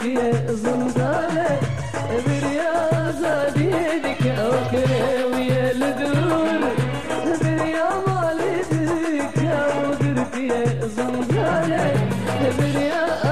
زنجانه بریاد